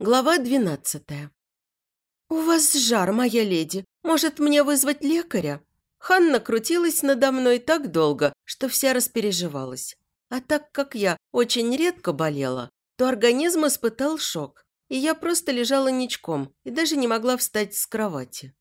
Глава двенадцатая. «У вас жар, моя леди. Может, мне вызвать лекаря?» Ханна крутилась надо мной так долго, что вся распереживалась. А так как я очень редко болела, то организм испытал шок, и я просто лежала ничком и даже не могла встать с кровати.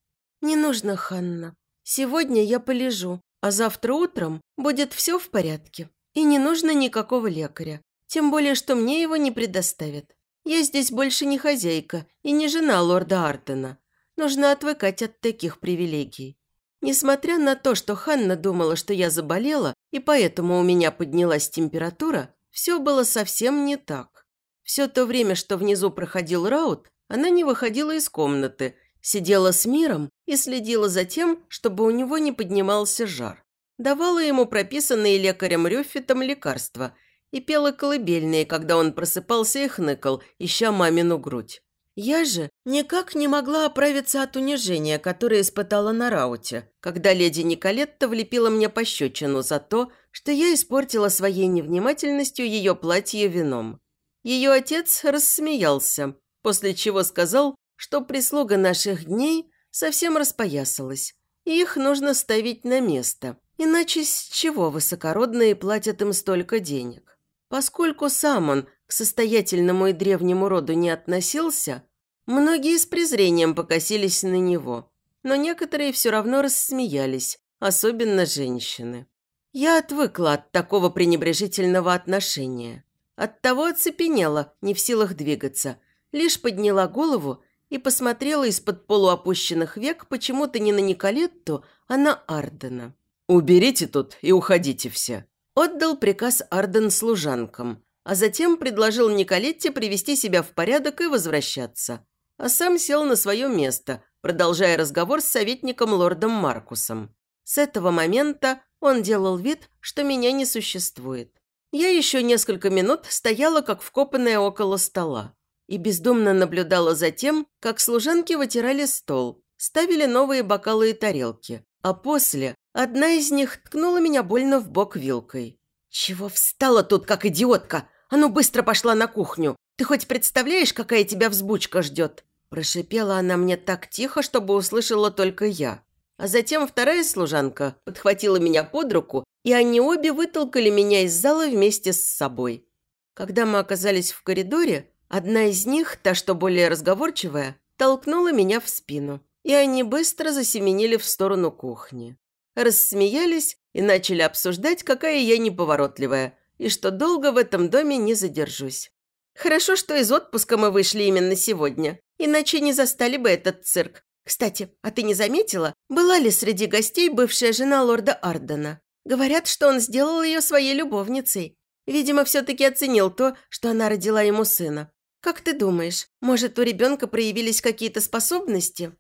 «Не нужно, Ханна. Сегодня я полежу, а завтра утром будет все в порядке. И не нужно никакого лекаря, тем более, что мне его не предоставят. Я здесь больше не хозяйка и не жена лорда Артена. Нужно отвыкать от таких привилегий. Несмотря на то, что Ханна думала, что я заболела, и поэтому у меня поднялась температура, все было совсем не так. Все то время, что внизу проходил раут, она не выходила из комнаты, сидела с миром и следила за тем, чтобы у него не поднимался жар. Давала ему прописанные лекарем Рюффитом лекарства и пела колыбельные, когда он просыпался и хныкал, ища мамину грудь. Я же никак не могла оправиться от унижения, которое испытала на рауте, когда леди Николетта влепила мне пощечину за то, что я испортила своей невнимательностью ее платье вином. Ее отец рассмеялся, после чего сказал, что прислуга наших дней совсем распоясалась, и их нужно ставить на место, иначе с чего высокородные платят им столько денег? Поскольку сам он к состоятельному и древнему роду не относился, многие с презрением покосились на него, но некоторые все равно рассмеялись, особенно женщины. Я отвыкла от такого пренебрежительного отношения. Оттого оцепенела, не в силах двигаться, лишь подняла голову и посмотрела из-под полуопущенных век почему-то не на Николетту, а на Ардена. «Уберите тут и уходите все», Отдал приказ Арден служанкам, а затем предложил Николетте привести себя в порядок и возвращаться. А сам сел на свое место, продолжая разговор с советником лордом Маркусом. С этого момента он делал вид, что меня не существует. Я еще несколько минут стояла, как вкопанная около стола, и бездумно наблюдала за тем, как служанки вытирали стол, ставили новые бокалы и тарелки, а после Одна из них ткнула меня больно в бок вилкой. «Чего встала тут, как идиотка? А ну быстро пошла на кухню! Ты хоть представляешь, какая тебя взбучка ждет?» Прошипела она мне так тихо, чтобы услышала только я. А затем вторая служанка подхватила меня под руку, и они обе вытолкали меня из зала вместе с собой. Когда мы оказались в коридоре, одна из них, та, что более разговорчивая, толкнула меня в спину, и они быстро засеменили в сторону кухни рассмеялись и начали обсуждать, какая я неповоротливая, и что долго в этом доме не задержусь. Хорошо, что из отпуска мы вышли именно сегодня, иначе не застали бы этот цирк. Кстати, а ты не заметила, была ли среди гостей бывшая жена лорда Ардена? Говорят, что он сделал ее своей любовницей. Видимо, все-таки оценил то, что она родила ему сына. Как ты думаешь, может, у ребенка проявились какие-то способности?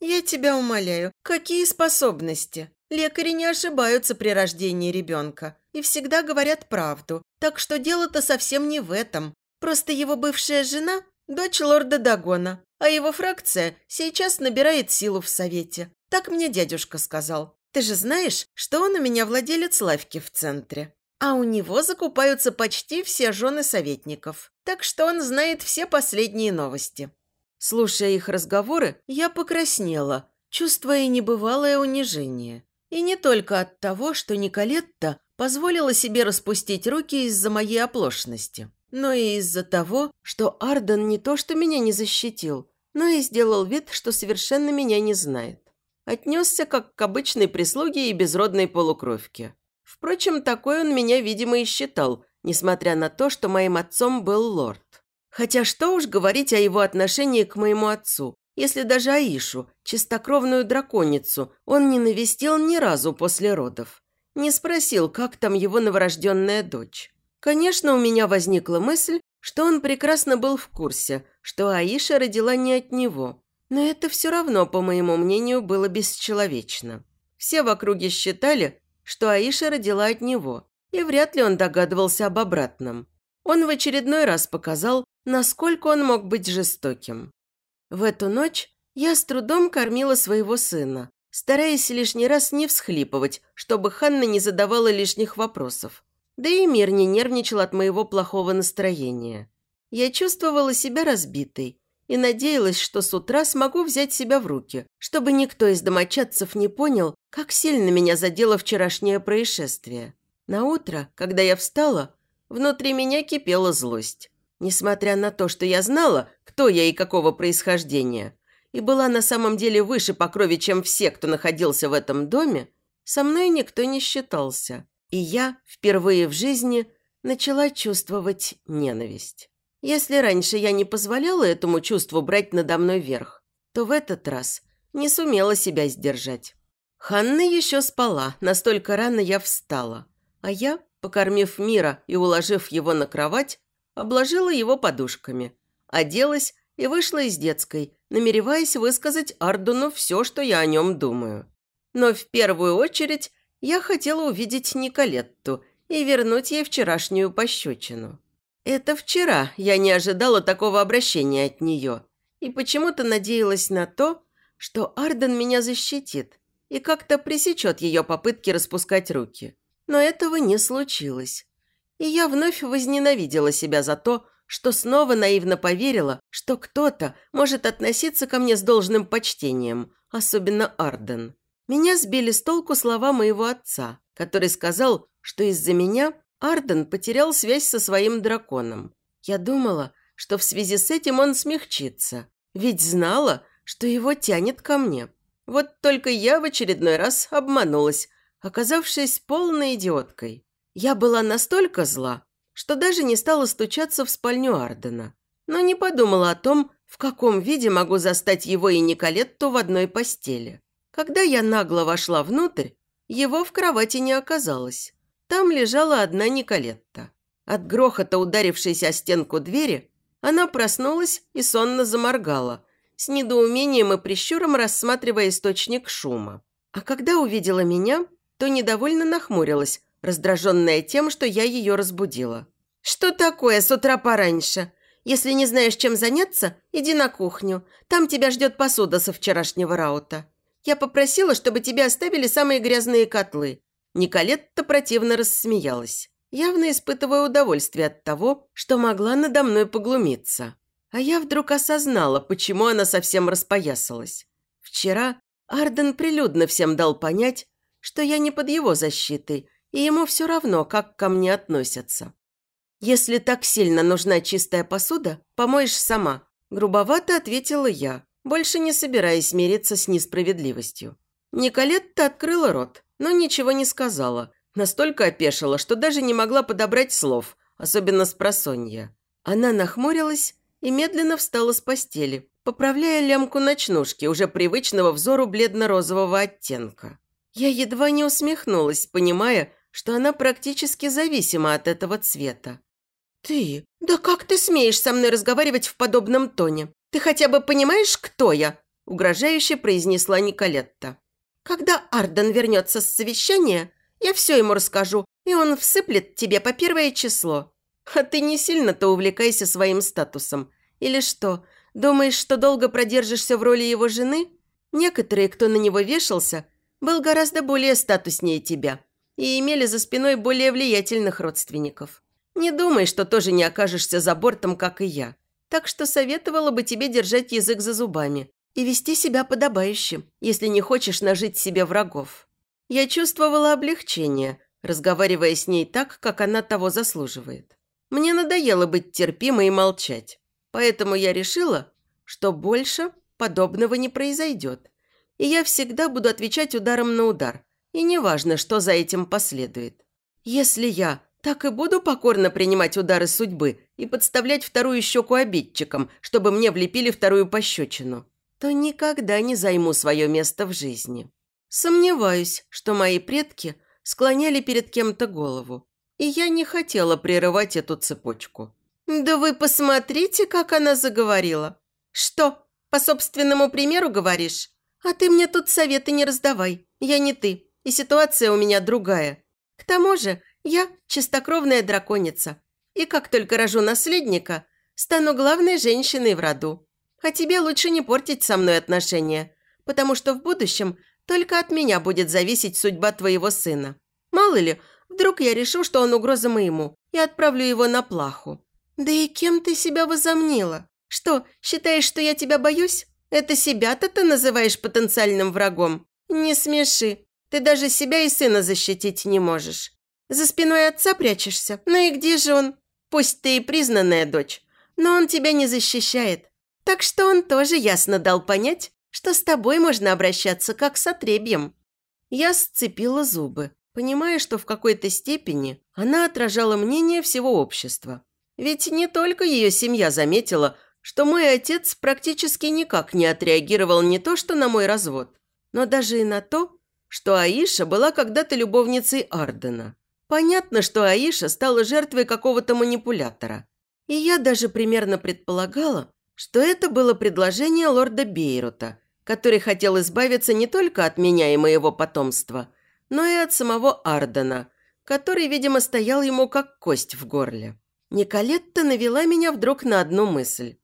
Я тебя умоляю, какие способности? Лекари не ошибаются при рождении ребенка и всегда говорят правду, так что дело-то совсем не в этом. Просто его бывшая жена – дочь лорда Дагона, а его фракция сейчас набирает силу в совете. Так мне дядюшка сказал. Ты же знаешь, что он у меня владелец лавки в центре. А у него закупаются почти все жены советников. Так что он знает все последние новости. Слушая их разговоры, я покраснела, чувствуя небывалое унижение. И не только от того, что Николетта позволила себе распустить руки из-за моей оплошности, но и из-за того, что Арден не то что меня не защитил, но и сделал вид, что совершенно меня не знает. Отнесся как к обычной прислуге и безродной полукровке. Впрочем, такой он меня, видимо, и считал, несмотря на то, что моим отцом был лорд. Хотя что уж говорить о его отношении к моему отцу, если даже Аишу, чистокровную драконицу, он не навестил ни разу после родов. Не спросил, как там его новорожденная дочь. Конечно, у меня возникла мысль, что он прекрасно был в курсе, что Аиша родила не от него. Но это все равно, по моему мнению, было бесчеловечно. Все в округе считали, что Аиша родила от него, и вряд ли он догадывался об обратном. Он в очередной раз показал, насколько он мог быть жестоким. В эту ночь я с трудом кормила своего сына, стараясь лишний раз не всхлипывать, чтобы Ханна не задавала лишних вопросов. Да и мир не нервничал от моего плохого настроения. Я чувствовала себя разбитой и надеялась, что с утра смогу взять себя в руки, чтобы никто из домочадцев не понял, как сильно меня задело вчерашнее происшествие. На утро, когда я встала, внутри меня кипела злость. Несмотря на то, что я знала, кто я и какого происхождения, и была на самом деле выше по крови, чем все, кто находился в этом доме, со мной никто не считался. И я впервые в жизни начала чувствовать ненависть. Если раньше я не позволяла этому чувству брать надо мной верх, то в этот раз не сумела себя сдержать. Ханна еще спала, настолько рано я встала. А я, покормив Мира и уложив его на кровать, обложила его подушками, оделась и вышла из детской, намереваясь высказать Ардуну все, что я о нем думаю. Но в первую очередь я хотела увидеть Николетту и вернуть ей вчерашнюю пощечину. Это вчера я не ожидала такого обращения от нее и почему-то надеялась на то, что Арден меня защитит и как-то пресечет ее попытки распускать руки. Но этого не случилось. И я вновь возненавидела себя за то, что снова наивно поверила, что кто-то может относиться ко мне с должным почтением, особенно Арден. Меня сбили с толку слова моего отца, который сказал, что из-за меня Арден потерял связь со своим драконом. Я думала, что в связи с этим он смягчится, ведь знала, что его тянет ко мне. Вот только я в очередной раз обманулась, оказавшись полной идиоткой. Я была настолько зла, что даже не стала стучаться в спальню Ардена, но не подумала о том, в каком виде могу застать его и Николетту в одной постели. Когда я нагло вошла внутрь, его в кровати не оказалось. Там лежала одна Николетта. От грохота, ударившейся о стенку двери, она проснулась и сонно заморгала, с недоумением и прищуром рассматривая источник шума. А когда увидела меня, то недовольно нахмурилась, раздраженная тем, что я ее разбудила. «Что такое с утра пораньше? Если не знаешь, чем заняться, иди на кухню. Там тебя ждет посуда со вчерашнего раута. Я попросила, чтобы тебе оставили самые грязные котлы». Николетта противно рассмеялась, явно испытывая удовольствие от того, что могла надо мной поглумиться. А я вдруг осознала, почему она совсем распоясалась. Вчера Арден прилюдно всем дал понять, что я не под его защитой, и ему все равно, как ко мне относятся. «Если так сильно нужна чистая посуда, помоешь сама», – грубовато ответила я, больше не собираясь мириться с несправедливостью. Николетта открыла рот, но ничего не сказала, настолько опешила, что даже не могла подобрать слов, особенно с просонья. Она нахмурилась и медленно встала с постели, поправляя лямку ночнушки, уже привычного взору бледно-розового оттенка. Я едва не усмехнулась, понимая, что она практически зависима от этого цвета. «Ты? Да как ты смеешь со мной разговаривать в подобном тоне? Ты хотя бы понимаешь, кто я?» – угрожающе произнесла Николетта. «Когда Арден вернется с совещания, я все ему расскажу, и он всыплет тебе по первое число. А ты не сильно-то увлекайся своим статусом. Или что, думаешь, что долго продержишься в роли его жены? Некоторые, кто на него вешался, был гораздо более статуснее тебя и имели за спиной более влиятельных родственников. Не думай, что тоже не окажешься за бортом, как и я. Так что советовала бы тебе держать язык за зубами и вести себя подобающе, если не хочешь нажить себе врагов. Я чувствовала облегчение, разговаривая с ней так, как она того заслуживает. Мне надоело быть терпимой и молчать, поэтому я решила, что больше подобного не произойдет, и я всегда буду отвечать ударом на удар, и неважно, что за этим последует. Если я так и буду покорно принимать удары судьбы и подставлять вторую щеку обидчикам, чтобы мне влепили вторую пощечину, то никогда не займу свое место в жизни. Сомневаюсь, что мои предки склоняли перед кем-то голову, и я не хотела прерывать эту цепочку. «Да вы посмотрите, как она заговорила! Что, по собственному примеру говоришь? А ты мне тут советы не раздавай, я не ты и ситуация у меня другая. К тому же я чистокровная драконица, и как только рожу наследника, стану главной женщиной в роду. А тебе лучше не портить со мной отношения, потому что в будущем только от меня будет зависеть судьба твоего сына. Мало ли, вдруг я решу, что он угроза моему, и отправлю его на плаху. «Да и кем ты себя возомнила? Что, считаешь, что я тебя боюсь? Это себя-то ты называешь потенциальным врагом? Не смеши. Ты даже себя и сына защитить не можешь. За спиной отца прячешься? Ну и где же он? Пусть ты и признанная дочь, но он тебя не защищает. Так что он тоже ясно дал понять, что с тобой можно обращаться как с отребьем». Я сцепила зубы, понимая, что в какой-то степени она отражала мнение всего общества. Ведь не только ее семья заметила, что мой отец практически никак не отреагировал не то что на мой развод, но даже и на то, что Аиша была когда-то любовницей Ардена. Понятно, что Аиша стала жертвой какого-то манипулятора. И я даже примерно предполагала, что это было предложение лорда Бейрута, который хотел избавиться не только от меня и моего потомства, но и от самого Ардена, который, видимо, стоял ему как кость в горле. Николетта навела меня вдруг на одну мысль.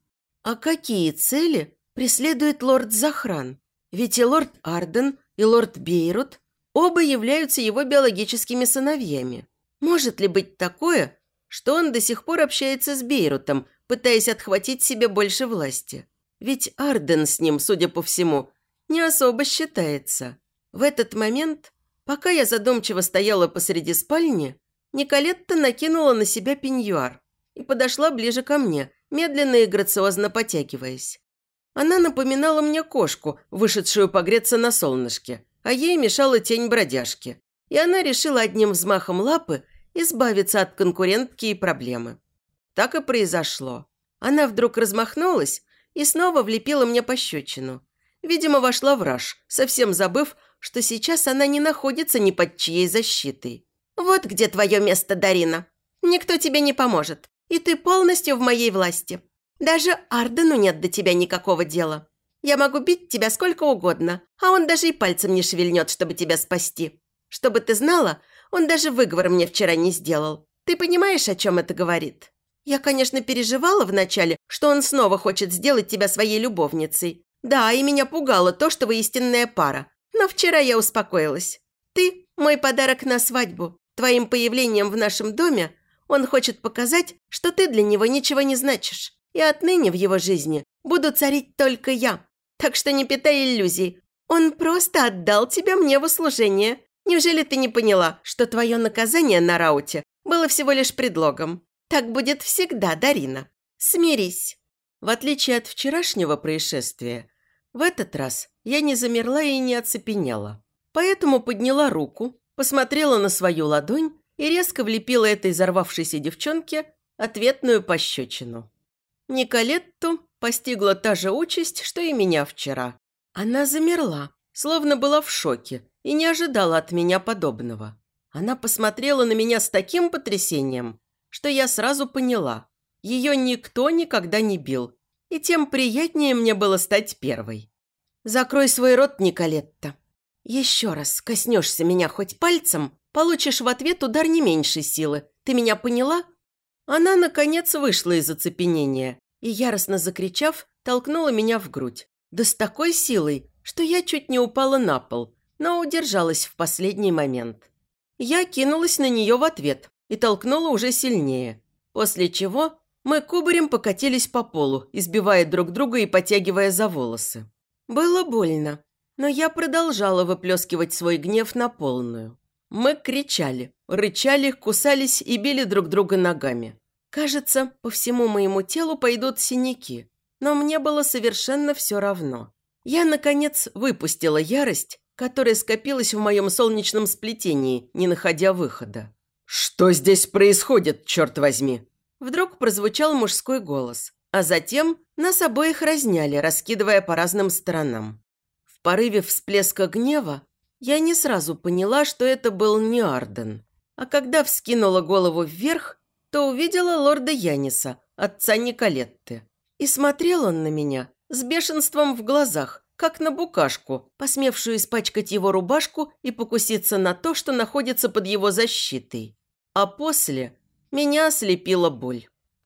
А какие цели преследует лорд Захран? Ведь и лорд Арден, и лорд Бейрут оба являются его биологическими сыновьями. Может ли быть такое, что он до сих пор общается с Бейрутом, пытаясь отхватить себе больше власти? Ведь Арден с ним, судя по всему, не особо считается. В этот момент, пока я задумчиво стояла посреди спальни, Николетта накинула на себя пеньюар и подошла ближе ко мне, медленно и грациозно потягиваясь. Она напоминала мне кошку, вышедшую погреться на солнышке, а ей мешала тень бродяжки. И она решила одним взмахом лапы избавиться от конкурентки и проблемы. Так и произошло. Она вдруг размахнулась и снова влепила мне пощечину. Видимо, вошла в раж, совсем забыв, что сейчас она не находится ни под чьей защитой. «Вот где твое место, Дарина. Никто тебе не поможет и ты полностью в моей власти. Даже Ардену нет до тебя никакого дела. Я могу бить тебя сколько угодно, а он даже и пальцем не шевельнет, чтобы тебя спасти. Чтобы ты знала, он даже выговор мне вчера не сделал. Ты понимаешь, о чем это говорит? Я, конечно, переживала вначале, что он снова хочет сделать тебя своей любовницей. Да, и меня пугало то, что вы истинная пара. Но вчера я успокоилась. Ты – мой подарок на свадьбу. Твоим появлением в нашем доме он хочет показать, что ты для него ничего не значишь. И отныне в его жизни буду царить только я. Так что не питай иллюзий. Он просто отдал тебя мне в услужение. Неужели ты не поняла, что твое наказание на рауте было всего лишь предлогом? Так будет всегда, Дарина. Смирись. В отличие от вчерашнего происшествия, в этот раз я не замерла и не оцепенела. Поэтому подняла руку, посмотрела на свою ладонь и резко влепила этой взорвавшейся девчонке ответную пощечину. Николетту постигла та же участь, что и меня вчера. Она замерла, словно была в шоке и не ожидала от меня подобного. Она посмотрела на меня с таким потрясением, что я сразу поняла. Ее никто никогда не бил, и тем приятнее мне было стать первой. «Закрой свой рот, Николетта. Еще раз коснешься меня хоть пальцем, Получишь в ответ удар не меньшей силы. Ты меня поняла?» Она, наконец, вышла из оцепенения и, яростно закричав, толкнула меня в грудь. Да с такой силой, что я чуть не упала на пол, но удержалась в последний момент. Я кинулась на нее в ответ и толкнула уже сильнее, после чего мы кубарем покатились по полу, избивая друг друга и потягивая за волосы. Было больно, но я продолжала выплескивать свой гнев на полную. Мы кричали, рычали, кусались и били друг друга ногами. Кажется, по всему моему телу пойдут синяки, но мне было совершенно все равно. Я, наконец, выпустила ярость, которая скопилась в моем солнечном сплетении, не находя выхода. «Что здесь происходит, черт возьми?» Вдруг прозвучал мужской голос, а затем нас обоих разняли, раскидывая по разным сторонам. В порыве всплеска гнева я не сразу поняла, что это был не Арден. А когда вскинула голову вверх, то увидела лорда Яниса, отца Николетты. И смотрел он на меня с бешенством в глазах, как на букашку, посмевшую испачкать его рубашку и покуситься на то, что находится под его защитой. А после меня ослепила боль.